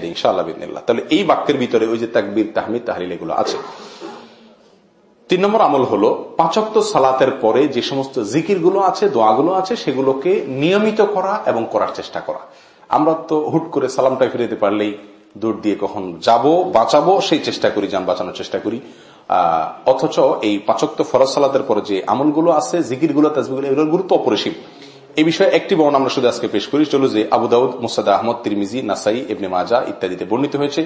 তাহলে এই বাক্যের ভিতরে ওই যে তাকবির, তাহমিদ এগুলো আছে। তিন নম্বর আমল হলো পাঁচক্ত সালাতের পরে যে সমস্ত জিকিরগুলো আছে, দোয়াগুলো আছে, সেগুলোকে নিয়মিত করা এবং করার চেষ্টা করা। আমরা তো হুট করে সালামটা ফিরে দিতে পারলেই দূর দিয়ে কখন যাব, বাঁচাবো, সেই চেষ্টা করি, যান বাঁচানোর চেষ্টা করি। অথচ এই পাঁচক্ত ফরজ সালাতের পরে যে আমলগুলো আছে জিকিরগুলো তাজবিগুলো এগুলোর গুরুত্ব অপরিসীম। এই বিষয়ে একটি বর্ণ আমরা শুধু আজকে পেশ করি। চলো যে আবু দাউদ মুসাদ আহমদ, তিরমিজি, নাসাই এবনে মাজা ইত্যাদিতে বর্ণিত হয়েছে।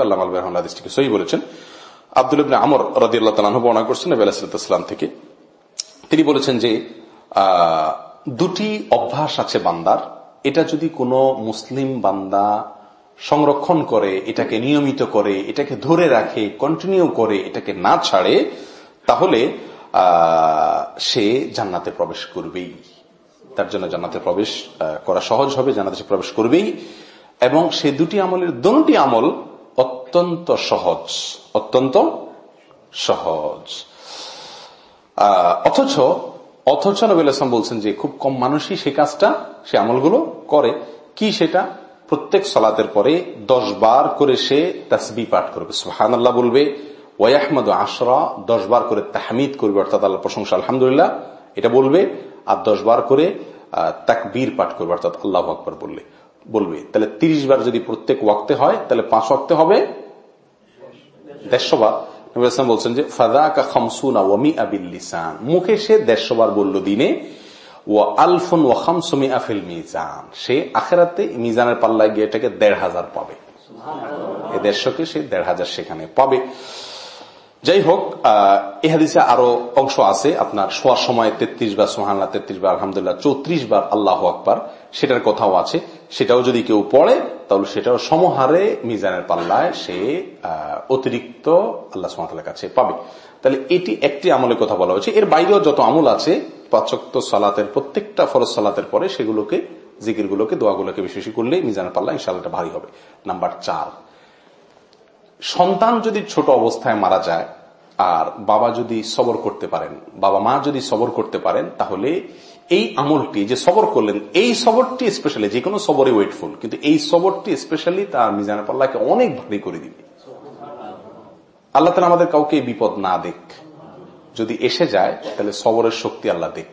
আল্লাহ বর্ণনা করছেন থেকে। তিনি বলেছেন যে দুটি অভ্যাস আছে বান্দার। এটা যদি কোনো মুসলিম বান্দা সংরক্ষণ করে, এটাকে নিয়মিত করে, এটাকে ধরে রাখে কন্টিনিউ করে, এটাকে না ছাড়ে, তাহলে সে জান্নাতে প্রবেশ করবেই। তার জন্য জান্নাতে প্রবেশ করা সহজ হবে, জান্নাতে সে প্রবেশ করবেই। এবং সে দুটি আমলের দুটি আমল অত্যন্ত সহজ অত্যন্ত সহজ। অথচ অথচ নবীল বলছেন যে খুব কম মানুষই সে কাজটা, সে আমলগুলো করে। কি সেটা? প্রত্যেক সলাতের পরে দশ বার করে সে তাসবি পাঠ করবে। সুহান আল্লাহ বলবে ওয়াহমদ আশরা দশ বার করে তাহমিদ করবে, অর্থাৎ আল্লাহ প্রশংসা, আলহামদুলিল্লাহ। এটা বলবে আর দশ বার করে তাকবীর পাঠ করবে, অর্থাৎ আল্লাহ আকবর বললে, বলবে। তাহলে তিরিশ বার যদি প্রত্যেক ওয়াক্তে হয়, তাহলে পাঁচ ওয়াক্তে হবে? দেড়শো বার। বলছেন যে ফাদাকা খামসুনা ওয়ামি আবিল্লিসান মুখে সে দেড়শো বার বলল দিনে ও আলফুন ও খামসমি আফিল মিজান। সে আখেরাতে মিজানের পাল্লায় গিয়ে এটাকে দেড় হাজার পাবে। এ দেড়শোকে সে দেড় হাজার সেখানে পাবে। যাই হোক এহাদিসে আরও অংশ আছে। আপনার শোয়ার সময় তেত্রিশ বার সোহান্লা তেত্রিশ বার আলহামদুল্লাহ চৌত্রিশ বার আল্লাহ আকবার। সেটার কথাও আছে। সেটাও যদি কেউ পড়ে তাহলে সেটাও সমহারে মিজানের পাল্লায় সে অতিরিক্ত আল্লাহ সুমাতার কাছে পাবে। তাহলে এটি একটি আমলের কথা বলা হয়েছে। এর বাইরেও যত আমল আছে, পাচক্ত সালাতের প্রত্যেকটা ফরজ সালাতের পরে সেগুলোকে জিকির গুলোকে দোয়াগুলোকে বিশেষ করলে মিজানের পাল্লা ইনশাল্লাহটা ভারী হবে। নাম্বার চার, সন্তান যদি ছোট অবস্থায় মারা যায় আর বাবা যদি সবর করতে পারেন, বাবা মা যদি সবর করতে পারেন, তাহলে এই আমলটি, যে সবর করলেন, এই সবরটি স্পেশালি যে কোনো সবরে ওয়েটফুল, কিন্তু এই সবরটি স্পেশালি তার মিজান পাল্লাকে অনেক ভারী করে দিবে। আল্লাহ তালা আমাদের কাউকে বিপদ না দেখ যদি এসে যায় তাহলে সবরের শক্তি আল্লাহ দেখ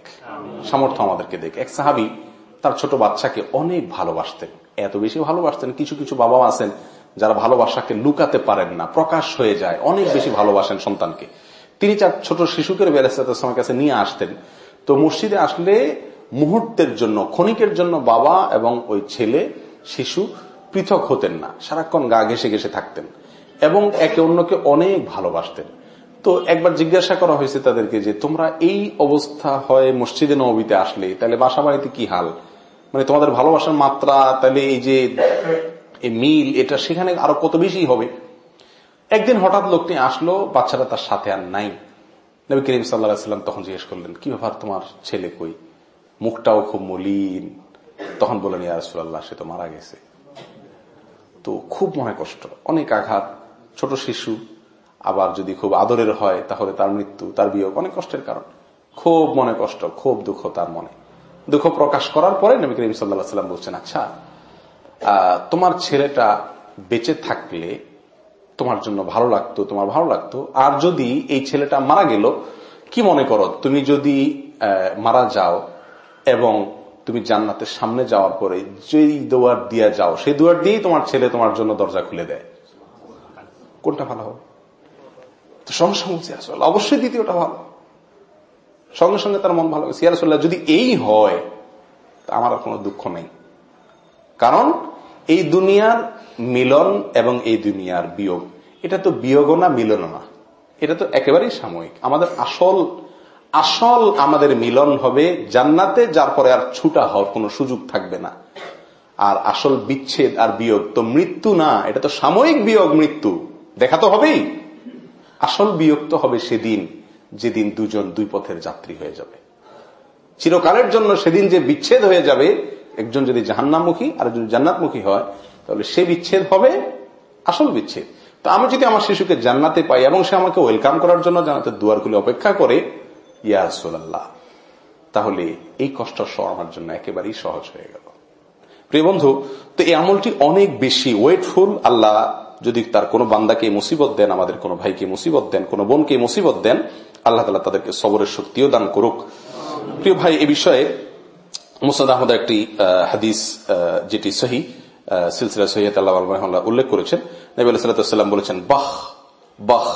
সামর্থ্য আমাদেরকে দেখ এক সাহাবি তার ছোট বাচ্চাকে অনেক ভালোবাসতেন। এত বেশি ভালোবাসতেন কিছু কিছু বাবা আছেন যারা ভালোবাসাকে লুকাতে পারেন না প্রকাশ হয়ে যায় অনেক বেশি ভালোবাসেন সন্তানকে। তিনি চার ছোট শিশুকে বেলামের কাছে নিয়ে আসতেন। তো মসজিদে আসলে মুহূর্তের জন্য ক্ষণিকের জন্য বাবা এবং ওই ছেলে শিশু পৃথক হতেন না। সারাক্ষণ গা ঘেসে ঘেসে থাকতেন। এবং একে অন্যকে অনেক ভালোবাসতেন। তো একবার জিজ্ঞাসা করা হয়েছে তাদেরকে যে, তোমরা এই অবস্থা হয় মসজিদে নবীতে আসলে, তাহলে বাসা বাড়িতে কি হাল? মানে তোমাদের ভালোবাসার মাত্রা, তাহলে এই যে মিল, এটা সেখানে আরও কত বেশি হবে? একদিন হঠাৎ লোকটি আসলো বাচ্চারা তার সাথে আর নাই। নবী করিম সাল্লাহাম তখন জিজ্ঞেস করলেন, কি ব্যাপার, তোমার ছেলে কই? মুখটাও খুব মলিন। তখন বলেন ইয়ারসুল্লাহ সে তো মারা গেছে। তো খুব মনে কষ্ট, অনেক আঘাত। ছোট শিশু আবার যদি খুব আদরের হয়, তাহলে তার মৃত্যু, তার বিয়োগ অনেক কষ্টের কারণ। খুব মনে কষ্ট, খুব দুঃখ তার মনে। দুঃখ প্রকাশ করার পরে নবী করিম সাল্লাম বলছেন আচ্ছা তোমার ছেলেটা বেঁচে থাকলে তোমার জন্য ভালো লাগতো, তোমার ভালো লাগতো। আর যদি এই ছেলেটা মারা গেল, কি মনে করো, তুমি যদি মারা যাও এবং তুমি জান্নাতের সামনে যাওয়ার পরে যেই দোয়ার দিয়া যাও, সেই দুয়ার দিয়েই তোমার ছেলে তোমার জন্য দরজা খুলে দেয়। কোনটা ভালো হবে? তো সঙ্গে সঙ্গে আসলে অবশ্যই দ্বিতীয়টা ভালো। সঙ্গে সঙ্গে তার মন ভালো সিয়ারসোল্লাহ যদি এই হয়, তা আমার কোনো দুঃখ নেই। কারণ এই দুনিয়ার মিলন এবং এই দুনিয়ার বিয়োগ, এটা তো বিয়োগ না মিলন না। এটা তো একেবারেই সাময়িক। আমাদের আসল আসল আমাদের মিলন হবে জান্নাতে, যার পরে আর ছুটা হওয়ার কোনো সুযোগ থাকবে না। আর আসল বিচ্ছেদ আর বিয়োগ তো মৃত্যু না, এটা তো সাময়িক বিয়োগ, মৃত্যু। দেখা তো হবেই। আসল বিয়োগ তো হবে সেদিন, যেদিন দুজন দুই পথের যাত্রী হয়ে যাবে। চিরকালের জন্য সেদিন যে বিচ্ছেদ হয়ে যাবে, একজন যদি জাহান্নামুখী আর যদি জান্নাতমুখী হয়, তাহলে সে বিচ্ছেদ হবে, আসল বিচ্ছেদ। তো আমি যদি আমার শিশুকে জান্নাতে পাই এবং সে আমাকে ওয়েলকাম করার জন্য জান্নাতের দুয়ার খুলে অপেক্ষা করে ইয়ারসোল্লাহ তাহলে এই কষ্ট আমার জন্য একেবারেই সহজ হয়ে গেল। প্রিয় বন্ধু, তো এই আমলটি অনেক বেশি ওয়েটফুল, আল্লাহ যদি তার কোনো বান্দাকে মুসিবত দেন, আমাদের কোনো ভাইকে মুসিবত দেন, কোনো বোনকে মুসিবত দেন, আল্লাহ তালা তাদেরকে সবরের শক্তিও দান করুক। প্রিয় ভাই, এ বিষয়ে মুসাদ আহমদ একটি হাদিস যেটি সহি সিলসিলা সহিদ আল্লাহ উল্লেখ করেছেন। নবী আলাইসাল্লাম বলেছেন, বাহ বাহ,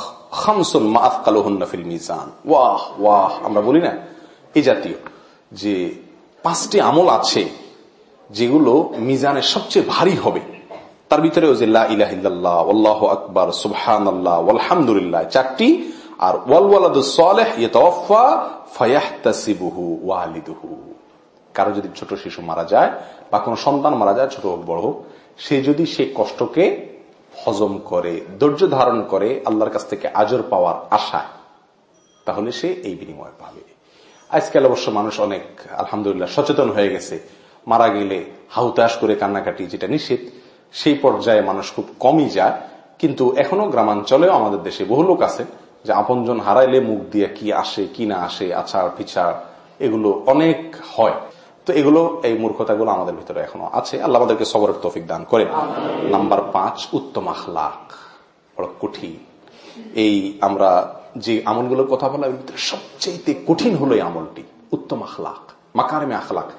খামসুন মাফ কালোহন্নাফিল মিজান। ওয়াহ ওয়াহ, আমরা বলি না এই জাতীয় যে পাঁচটি আমল আছে যেগুলো মিজানের সবচেয়ে ভারী হবে। তার ভিতরে ইলাহিল্লাহ আকবর সুবহান আল্লাহ চারটি, আর কারও যদি ছোট শিশু মারা যায় বা কোনো সন্তান মারা যায়, ছোট হোক, বড় হোক, সে যদি সে কষ্টকে হজম করে, ধৈর্য ধারণ করে আল্লাহর কাছ থেকে আজর পাওয়ার আশায়, তাহলে সে এই বিনিময় পাবে। আজকাল অবশ্য মানুষ অনেক, আলহামদুলিল্লাহ, সচেতন হয়ে গেছে। মারা গেলে হাউতাস করে কান্নাকাটি, যেটা নিষেধ সেই পর্যায়ে মানুষ খুব কমই যায়। কিন্তু এখনও গ্রামাঞ্চলেও আমাদের দেশে বহু লোক আছে যে আপনজন হারাইলে মুখ দিয়ে কি আসে, কি না আসে আছাড় পিছাড় এগুলো অনেক হয়। তো এগুলো, এই মূর্খতাগুলো আমাদের ভিতরে এখনও আছে। আল্লাহ আমাদেরকে সবরের তফিক দান করে নাম্বার পাঁচ, উত্তম আখলাখ বড় কঠিন। এই আমরা যে আমলগুলোর কথা বলা সবচেয়ে কঠিন হলো এই আমলটি। উত্তম আখলাখ মাকারমে আখলাখ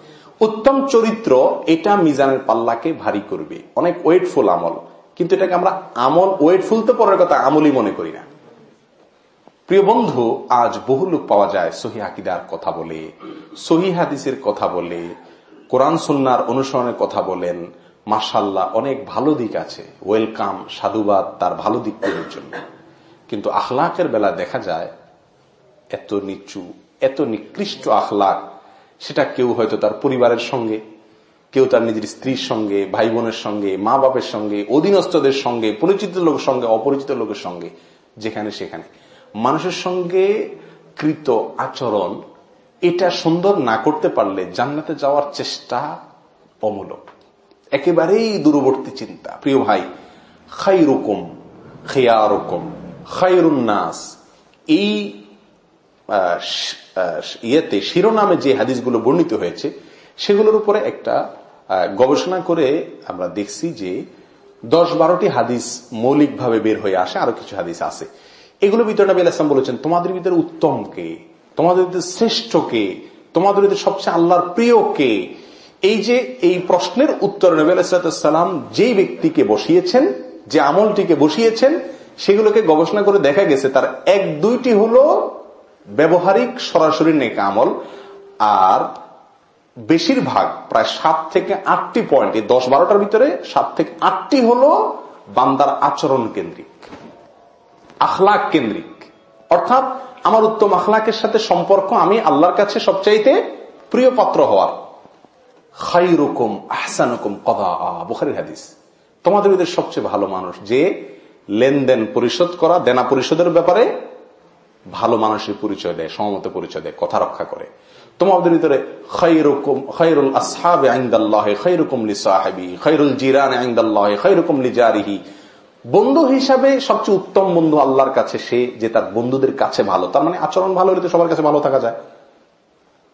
উত্তম চরিত্র এটা মিজানের পাল্লাকে ভারী করবে। অনেক ওয়েটফুল আমল। কিন্তু এটাকে আমরা আমল, ওয়েটফুল তো পরের কথা, আমলই মনে করি না। প্রিয় বন্ধু, আজ বহু লোক পাওয়া যায় সহি আকিদার কথা বলে, সহি হাদিসের কথা বলে, কোরআন সন্ন্যার অনুসরণের কথা বলেন। মাসাল্লাহ অনেক ভালো দিক আছে। ওয়েলকাম, সাধুবাদ, তার ভালো দিকগুলোর জন্য। কিন্তু আখলাকের বেলা দেখা যায়, এত নিচু, এত নিকৃষ্ট আখলাক সেটা কেউ হয়তো তার পরিবারের সঙ্গে, কেউ তার নিজের স্ত্রীর সঙ্গে ভাই বোনের সঙ্গে মা বাপের সঙ্গে, অধীনস্থদের সঙ্গে, পরিচিত লোকের সঙ্গে, অপরিচিত লোকের সঙ্গে, যেখানে সেখানে। মানুষের সঙ্গে কৃত আচরণ, এটা সুন্দর না করতে পারলে জান্নাতে যাওয়ার চেষ্টা অমূলক। একেবারেই দূরবর্তী চিন্তা। প্রিয় ভাই খাই রকম খেয়া রকম খাইরুন্নাস এই ইয়েতে শিরোনামে যে হাদিসগুলো বর্ণিত হয়েছে, সেগুলোর উপরে একটা গবেষণা করে আমরা দেখছি যে দশ বারোটি হাদিস মৌলিকভাবে বের হয়ে আসে, আরও কিছু হাদিস আছে। এগুলো ভিতরে নবী আলাইসলাম বলেছেন, তোমাদের ভিতরে উত্তম কে? তোমাদের ভিতরে শ্রেষ্ঠ কে? তোমাদের ভিতরে সবচেয়ে আল্লাহর প্রিয় কে? এই যে, এই প্রশ্নের উত্তর নবী আলাইসালাম যেই ব্যক্তিকে বসিয়েছেন, যে আমলটিকে বসিয়েছেন, সেগুলোকে গবেষণা করে দেখা গেছে, তার এক দুইটি হলো ব্যবহারিক সরাসরি নেক আমল, আর বেশিরভাগ প্রায় সাত থেকে আটটি পয়েন্ট এই দশ বারোটার ভিতরে সাত থেকে আটটি হলো বান্দার আচরণ কেন্দ্রিক, আখলাক কেন্দ্রিক। অর্থাৎ আমার উত্তম আখলাকের সাথে সম্পর্ক আমি আল্লাহর কাছে সবচাইতে প্রিয় পাত্র হওয়ার। খাইরকম আহসানকম কদা। বুখারির হাদিস। তোমাদের ভিতরে সবচেয়ে ভালো মানুষ যে লেনদেন পরিশোধ করা, দেনা পরিশোধের ব্যাপারে ভালো মানুষের পরিচয় দেয়, সমমত পরিচয় দেয়, কথা রক্ষা করে। তোমাদের ভিতরে বন্ধু হিসাবে সবচেয়ে উত্তম বন্ধু আল্লাহর কাছে সে যে তার বন্ধুদের কাছে ভালো। তার মানে আচরণ ভালো হলে তো সবার কাছে ভালো থাকা যায়।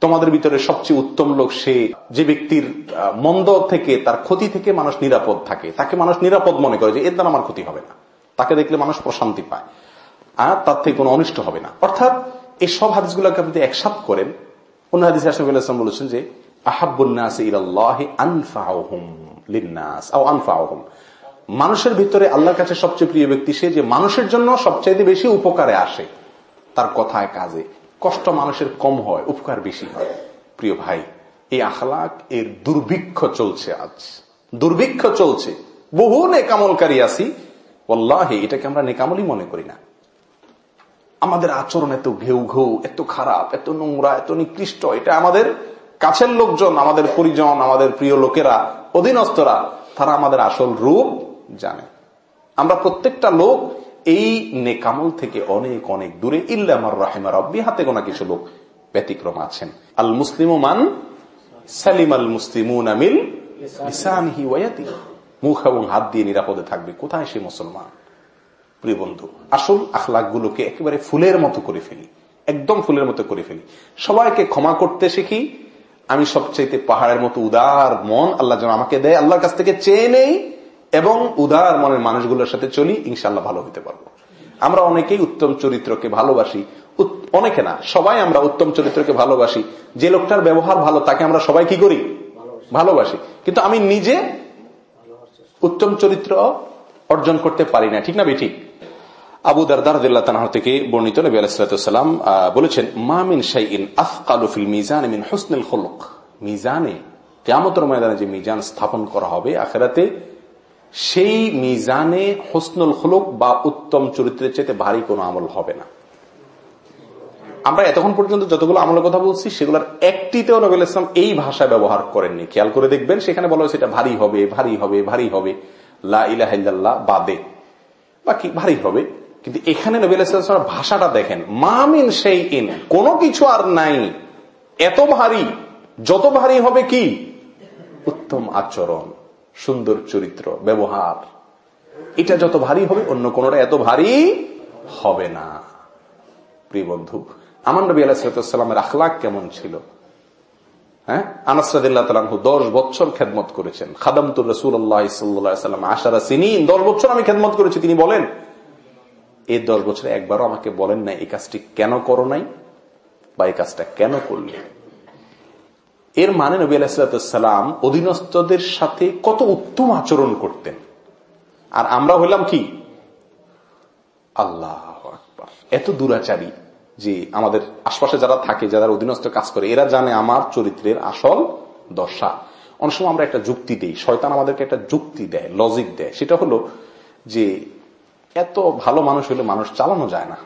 তোমাদের ভিতরে সবচেয়ে উত্তম লোক সে যে ব্যক্তির মন্দ থেকে, তার ক্ষতি থেকে মানুষ নিরাপদ থাকে। তাকে মানুষ নিরাপদ মনে করে যে এর দ্বারা আমার ক্ষতি হবে না। তাকে দেখলে মানুষ প্রশান্তি পায়। আর তার থেকে কোনো অনিষ্ট হবে না। অর্থাৎ এই সব হাদিসগুলোকে আপনি একসাথ করেন, অন্য হাদিস আসলাম বলেছেন যে মানুষের ভিতরে আল্লাহর কাছে সবচেয়ে প্রিয় ব্যক্তি সে যে মানুষের জন্য সবচাইতে বেশি উপকারে আসে। তার কথায় কাজে। কষ্ট মানুষের কম হয়, উপকার বেশি হয়। প্রিয় ভাই, এই আখলাক, এর দুর্ভিক্ষ চলছে আজ। দুর্ভিক্ষ চলছে। বহু নেকামলকারী আছি। বল্লাহে এটাকে আমরা নেকামলই মনে করি না। আমাদের আচরণ এত ঘেউ ঘেউ, এত খারাপ, এত নোংরা, এত নিকৃষ্ট, এটা আমাদের কাছের লোকজন, আমাদের পরিজন, আমাদের প্রিয় লোকেরা, অধীনস্থরা, তারা আমাদের আসল রূপ জানে। আমরা প্রত্যেকটা লোক এই নেকামল থেকে অনেক অনেক দূরে। ইল্লামার রাহেমা রব্বি, হাতে গোনা কিছু লোক ব্যতিক্রম আছেন। আল মুসলিম মান সালিম আল মুসলিমুন আমিল মুখ এবং হাত দিয়ে নিরাপদে থাকবে। কোথায় সে মুসলমান? প্রিয় বন্ধু, আসল আখলাক গুলোকে একেবারে ফুলের মতো করে ফেলি, একদম ফুলের মতো করে ফেলি। সবাইকে ক্ষমা করতে শিখি, আমি সবচাইতে পাহাড়ের মতো উদার মন আল্লাহ যেন আমাকে দেয়, আল্লাহর কাছ থেকে চেয়ে নেই এবং উদার মনের মানুষগুলোর সাথে চলি ইনশাল্লাহ ভালো হতে পারব। আমরা অনেকেই উত্তম চরিত্রকে ভালোবাসি অনেকে না, সবাই আমরা উত্তম চরিত্রকে ভালোবাসি। যে লোকটার ব্যবহার ভালো, তাকে আমরা সবাই কি করি? ভালোবাসি। কিন্তু আমি নিজে উত্তম চরিত্র অর্জন করতে পারি না, ঠিক না বেঠিক আবু দারদার থেকে বর্ণিত নবী আলাইসালাম বলেছেন মামিন শাইন আফকালুফিল মিজান মিন হোসনুল হলক মিজানে কেমতর ময়দানে যে মিজান স্থাপন করা হবে আখেরাতে, সেই মিজানে হোসনুল হলুক বা উত্তম চরিত্রের চেয়ে ভারী কোনো আমল হবে না। আমরা এতক্ষণ পর্যন্ত যতগুলো আমলের কথা বলছি, সেগুলোর একটিতেও নবীল ইসলাম এই ভাষা ব্যবহার করেননি। খেয়াল করে দেখবেন, সেখানে বলা হয়েছে এটা ভারী হবে ভারী হবে ভারী হবে, লা ইলাহ বাদে। বা কি ভারী হবে। কিন্তু এখানে নবী আলাইসাল্লাম ভাষাটা দেখেন। মামিন সেই ইন কোনো কিছু আর নাই। এত ভারী, যত ভারী হবে কি? উত্তম আচরণ, সুন্দর চরিত্র, ব্যবহার। এটা যত ভারী হবে, অন্য কোনটা এত ভারী হবে না। প্রিয় বন্ধু, আমার নবী আলাহিসামের আখলাক কেমন ছিল? হ্যাঁ? আনাসরাদিল্লাহ তালু দশ বছর খেদমত করেছেন। খাদামতুর রসুল্লাহ সাল্লাম আশারা সিনি দশ বছর আমি খেদমত করেছি, তিনি বলেন এই দশ বছরে একবারও আমাকে বলেন না এই কাজটি কেন করো নাই বা এই কাজটা কেন করলে? এর মানে নবী আলাহিসাল্লাম অধীনস্থদের সাথে কত উত্তম আচরণ করতেন। আর আমরা হইলাম কি? আল্লাহ এত দুরাচারী যে আমাদের আশপাশে যারা থাকে, যারা অধীনস্থ কাজ করে, এরা জানে আমার চরিত্রের আসল দশা। অনেক সময় আমরা একটা যুক্তি দিই, শয়তান আমাদেরকে একটা যুক্তি দেয় লজিক দেয়। সেটা হলো যে এত ভালো মানুষ হলে মানুষ চালানো যায় না।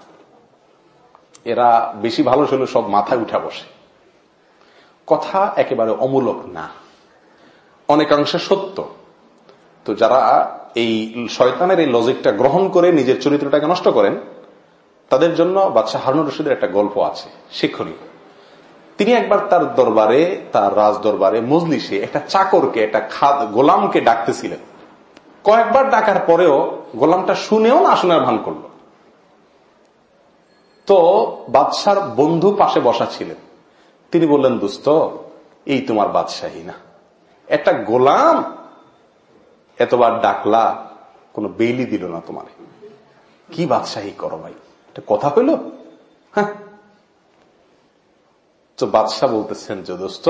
এরা বেশি ভালো হলে সব মাথায় উঠা বসে। কথা একেবারে অমূলক না। অনেকাংশে সত্য। তো যারা এই শয়তানের এই লজিকটা গ্রহণ করে নিজের চরিত্রটাকে নষ্ট করেন, তাদের জন্য বাদশাহ হারুন রশিদের একটা গল্প আছে, শিক্ষণীয়। তিনি একবার তার দরবারে, তার রাজ দরবারে, মজলিসে একটা চাকরকে, একটা খাদ গোলামকে ডাকতেছিলেন। কয়েকবার ডাকার পরেও গোলামটা শুনেও না শোনার ভান করল। তো বাদশার বন্ধু পাশে বসা ছিলেন। তিনি বললেন, দুস্ত, এই তোমার বাদশাহী না। একটা গোলাম এতবার ডাকলা, কোনো বেইলি দিল না তোমার। কি বাদশাহী করো ভাই এটা কথা হইল হ্যাঁ। তো বাদশাহ বলতেছেন যে, দোস্ত,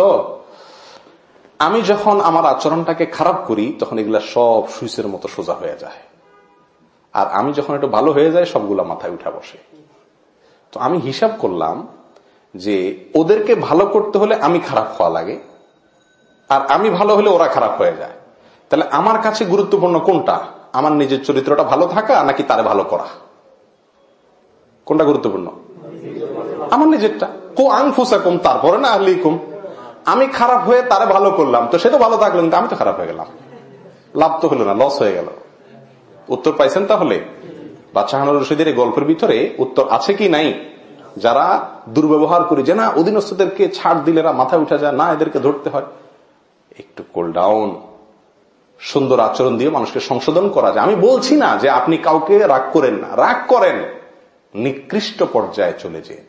আমি যখন আমার আচরণটাকে খারাপ করি, তখন এগুলা সব সুইচের মতো সোজা হয়ে যায়। আর আমি যখন একটু ভালো হয়ে যায় সবগুলা মাথায় উঠা বসে। তো আমি হিসাব করলাম যে ওদেরকে ভালো করতে হলে আমি খারাপ হওয়া লাগে, আর আমি ভালো হলে ওরা খারাপ হয়ে যায়। তাহলে আমার কাছে গুরুত্বপূর্ণ কোনটা? আমার নিজের চরিত্রটা ভালো থাকা নাকি তারে ভালো করা? কোনটা গুরুত্বপূর্ণ? আমার নিজেরটা। কো আংফুসা কম তারপরে না আহলি কম আমি খারাপ হয়ে তারে ভালো করলাম, তো সে তো ভালো থাকলেন আমি তো খারাপ হয়ে গেলাম। লাভ তো হলো না লস হয়ে গেল। উত্তর পাইছেন তাহলে? বাচ্চা হানুর রশিদের গল্পের ভিতরে উত্তর আছে কি নাই? যারা দুর্ব্যবহার করে যে না, অধীনস্থদেরকে ছাড় দিলে মাথায় উঠা যায়, না, এদেরকে ধরতে হয়। একটু কোল ডাউন সুন্দর আচরণ দিয়ে মানুষকে সংশোধন করা যায়। আমি বলছি না যে আপনি কাউকে রাগ করেন না। রাগ করেন, নিকৃষ্ট পর্যায়ে চলে যে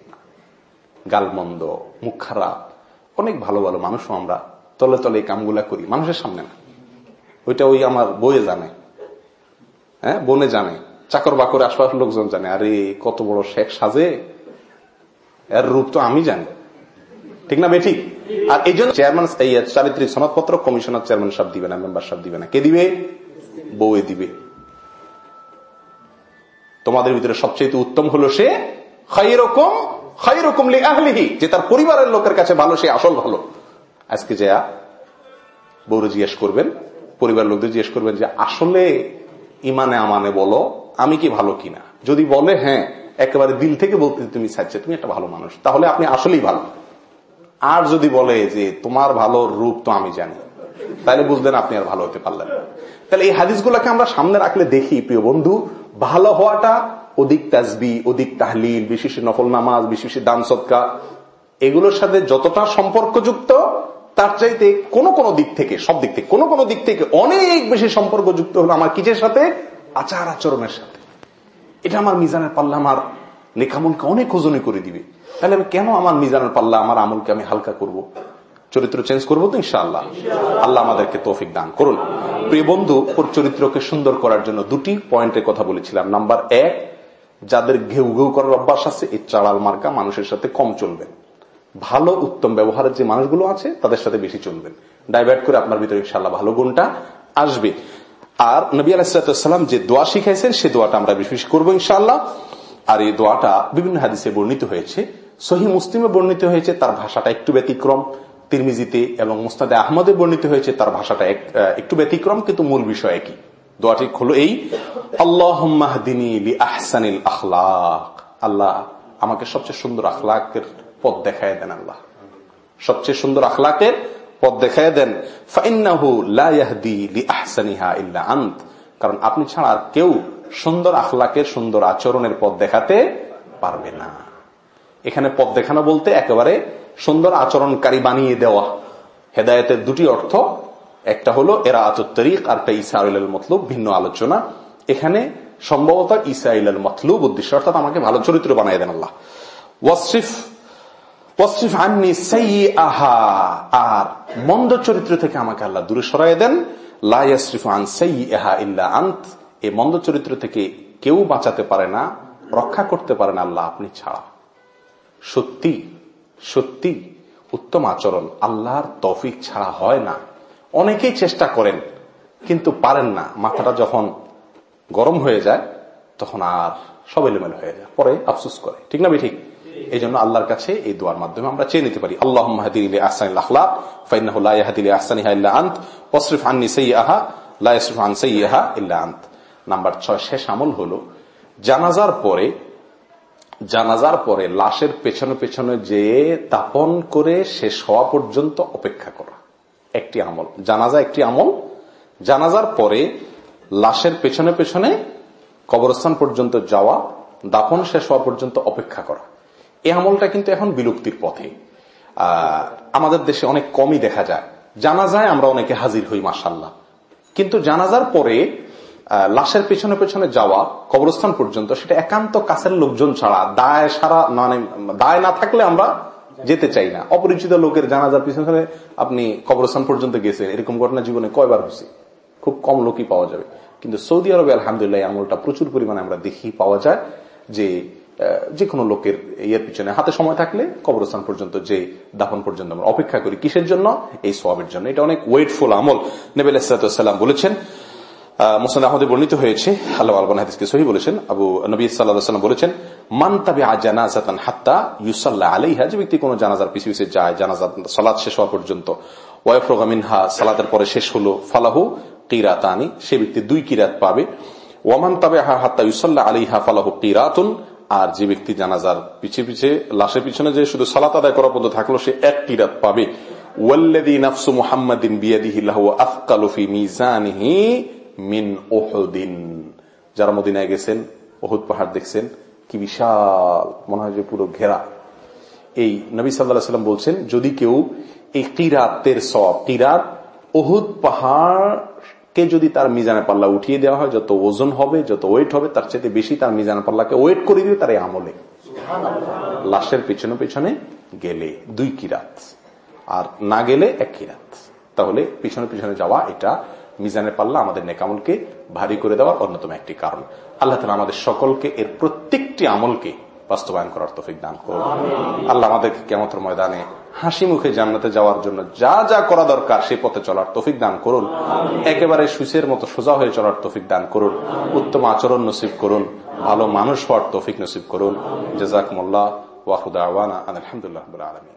গালমন্দ, মুখ খারাপ। অনেক ভালো ভালো মানুষও আমরা তলে তলে এই কামগুলা করি। মানুষের সামনে না। ওইটা ওই আমার বইয়ে জানে। হ্যাঁ বনে জানে, চাকর বাকর আশপাশের লোকজন জানে। আরে, কত বড় শেখ সাজে। এর রূপ তো আমি জানি। ঠিক না বেঠিক আর এই জন্য চেয়ারম্যান চারিত্রিক সনদপত্র কমিশনার চেয়ারম্যান সব দিবে না মেম্বার সব দিবে না। কে দিবে? বউয়ে দিবে। তোমাদের ভিতরে সবচেয়ে উত্তম হলো সে রকম রকম আহলিহি। যে তার পরিবারের লোকের কাছে ভালো, সে আসল ভালো। আজকে যে বৌরে জিজ্ঞেস করবেন পরিবার লোকদের জিজ্ঞেস করবেন যে আসলে ইমানে আমানে বলো, আমি কি ভালো কিনা? যদি বলে হ্যাঁ একেবারে দিল থেকে বলতে তুমি চাইছে, তুমি একটা ভালো মানুষ, তাহলে আপনি আসলেই ভালো। আর যদি বলে যে তোমার ভালো রূপ তো আমি জানি, তাহলে বুঝলেন আপনি আর ভালো হতে পারলেন তাহলে এই হাদিসগুলোকে আমরা সামনে রাখলে দেখি, প্রিয় বন্ধু, ভালো হওয়াটা অধিক তাজবি, অধিক তাহলিল, বিশেষ নফল নামাজ, বিশেষ দান সৎকা এগুলোর সাথে যতটা সম্পর্কযুক্ত তার চাইতে কোন কোন দিক থেকে, সব দিক থেকে, কোন কোন দিক থেকে অনেক বেশি সম্পর্কযুক্ত হলো আমার কিসের সাথে? আচার আচরণের সাথে। এটা আমার মিজানের পাল্লা আমার লেখামনকে অনেক ওজনে করে দিবে। তাহলে আমি কেন আমার মিজানের পাল্লা, আমার আমলকে আমি হালকা করব। চরিত্র চেঞ্জ করব তো ইনশাআল্লাহ। আল্লাহ আমাদেরকে তৌফিক দান করুন। প্রিয় বন্ধু, ওর চরিত্রকে সুন্দর করার জন্য দুটি পয়েন্টের কথা বলেছিলাম। নাম্বার এক, যাদের ঘেউ ঘেউ করার অভ্যাস আছে, এই চাড়াল মার্কা মানুষের সাথে কম চলবেন ভালো, উত্তম ব্যবহারের যে মানুষগুলো আছে, তাদের সাথে বেশি চলবেন ডাইভার্ট করে আপনার ভিতরে ইনশাল্লাহ ভালো গুণটা আসবে। আর নবী আলাহিসাম যে দোয়া শিখাইছেন, সে দোয়াটা আমরা বিশেষ করব ইনশাল্লাহ আর এই দোয়াটা বিভিন্ন হাদিসে বর্ণিত হয়েছে। সহি মুসলিমে বর্ণিত হয়েছে, তার ভাষাটা একটু ব্যতিক্রম। তিরমিজিতে এবং মুস্তাদে আহমদে বর্ণিত হয়েছে, তার ভাষাটা একটু ব্যতিক্রম, কিন্তু মূল বিষয় একই। দোয়াটি হলো এই আল্লাহ আল্লাহ আমাকে সবচেয়ে সুন্দর আখলাকের পথ দেখায় দেন আল্লাহ। সবচেয়ে সুন্দর আখলাকের পথ দেখায় দেন আন্ত। কারণ আপনি ছাড়া আর কেউ সুন্দর আখলাকের, সুন্দর আচরণের পথ দেখাতে পারবে না। এখানে পথ দেখানো বলতে একেবারে সুন্দর আচরণকারী বানিয়ে দেওয়া। হেদায়তের দুটি অর্থ, একটা হলো এরা আতরিক আর একটা ইসা মতলুব, ভিন্ন আলোচনা। এখানে সম্ভবত ইসা মতলুব উদ্দেশ্য, অর্থাৎ আমাকে ভালো চরিত্র বানিয়ে দেন আল্লাহ। ওয়াসিফ সেই আহা আর মন্দ চরিত্র থেকে আমাকে আল্লাহ দূরে সরাই দেন। লাইফ আন সেই এহা ইল্লা আন্ত। এই মন্দ চরিত্র থেকে কেউ বাঁচাতে পারে না, রক্ষা করতে পারে না আল্লাহ আপনি ছাড়া। সত্যি সত্যি উত্তম আচরণ আল্লাহর তফিক ছাড়া হয় না। অনেকেই চেষ্টা করেন, কিন্তু পারেন না। মাথাটা যখন গরম হয়ে যায়, তখন আর সব এলোমেলো হয়ে যায়, পরে আফসুস করে। ঠিক না ঠিক? এই জন্য আল্লাহর কাছে এই দোয়ার মাধ্যমে আমরা চেয়ে নিতে পারি আল্লাহ নাম্বার ছয়, শেষ আমল হলো, জানাজার পরে জানাজার পরে লাশের পেছনে পেছনে যে দাপন করে শেষ হওয়া পর্যন্ত অপেক্ষা করা। একটি আমল, জানাজা একটি আমল। জানাজার পরে লাশের পেছনে পেছনে কবরস্থান পর্যন্ত যাওয়া দাপন শেষ হওয়া পর্যন্ত অপেক্ষা করা। এই আমলটা কিন্তু এখন বিলুপ্তির পথে। আমাদের দেশে অনেক কমই দেখা যায়। জানাজায় আমরা অনেকে হাজির হই মাসাল্লাহ কিন্তু জানাজার পরে লাশের পেছনে পেছনে যাওয়া, কবরস্থান পর্যন্ত, সেটা একান্ত কাছের লোকজন ছাড়া, দায় সারা মানে দায় না থাকলে আমরা যেতে চাই না। অপরিচিত লোকের জানাজার পিছনে আপনি কবরস্থান পর্যন্ত গেছেন, এরকম ঘটনা জীবনে কয়বার হয়েছে? খুব কম লোকই পাওয়া যাবে। কিন্তু সৌদি আরবে, আলহামদুলিল্লাহ আমলটা প্রচুর পরিমাণে আমরা দেখি, পাওয়া যায় যে যে কোনো লোকের ইয়ের পিছনে। হাতে সময় থাকলে কবরস্থান পর্যন্ত যে দাফন পর্যন্ত আমরা অপেক্ষা করি কিসের জন্য? এই সবের জন্য। এটা অনেক ওয়েটফুল আমল। নেবেল বলেছেন মোসান আহমদে বর্ণিত হয়েছে, আল্লাহ আলবান হাদিসকে সহি বলেছেন, আবু নবী সাল্লাম বলেছেন, মান তাবে জানাজাতান হাত্তা ইউসাল্লাহ আলাইহা যে ব্যক্তি কোন জানাজার পিছু পিছিয়ে যায়, জানাজা সালাদ শেষ হওয়া পর্যন্ত ওয়াইফরগামিনহা সালাদের পরে শেষ হলো, ফালাহু কিরাতানি সে ব্যক্তি দুই কিরাত পাবে ওয়ামান তাবে হা হাত্তা ইউসাল্লাহ আলাইহা ফালাহু কিরাতুন আর যে ব্যক্তি জানাজার পিছিয়ে পিছিয়ে লাশের পিছনে যে শুধু সালাত আদায় করা পর্যন্ত থাকল, সে একটি রাত পাবে। ওয়াল্লাদি নাফসু মুহাম্মাদিন বিয়াদিহি লাহু আফকালু ফি মিজানিহি মিন ওহদিন যারা মদিনায় গেছেন ওহুদ পাহাড় দেখছেন, কি বিশাল, মনে হয় যে পুরো ঘেরা। এই নবী সাল্লাহ সাল্লাম বলছেন, যদি কেউ এই কিরাতের সব কিরাত ওহুদ পাহাড়কে যদি তার মিজানের পাল্লা উঠিয়ে দেওয়া হয় যত ওজন হবে যত ওয়েট হবে তার চাইতে বেশি তার মিজানের পাল্লাকে ওয়েট করে দিবে তার এই আমলে। লাশের পিছনে পিছনে গেলে দুই কিরাত আর না গেলে এক কিরাত। তাহলে পিছনে পিছনে যাওয়া এটা মিজানের পাল্লা আমাদের নেকামলকে ভারী করে দেওয়ার অন্যতম একটি কারণ। আল্লাহ তালা আমাদের সকলকে এর প্রত্যেকটি আমলকে বাস্তবায়ন করার তফিক দান করুন। আল্লাহ আমাদেরকে কেমতর ময়দানে হাসি মুখে জান্নাতে যাওয়ার জন্য যা যা করা দরকার সেই পথে চলার তফিক দান করুন। একেবারে সুসের মতো সোজা হয়ে চলার তফিক দান করুন। উত্তম আচরণ নসিব করুন। ভালো মানুষ হওয়ার তফিক নসিব করুন। জেজাক মোল্লা ওয়াহুদা আওয়ানা আলহামদুলিল্লাহ আলমী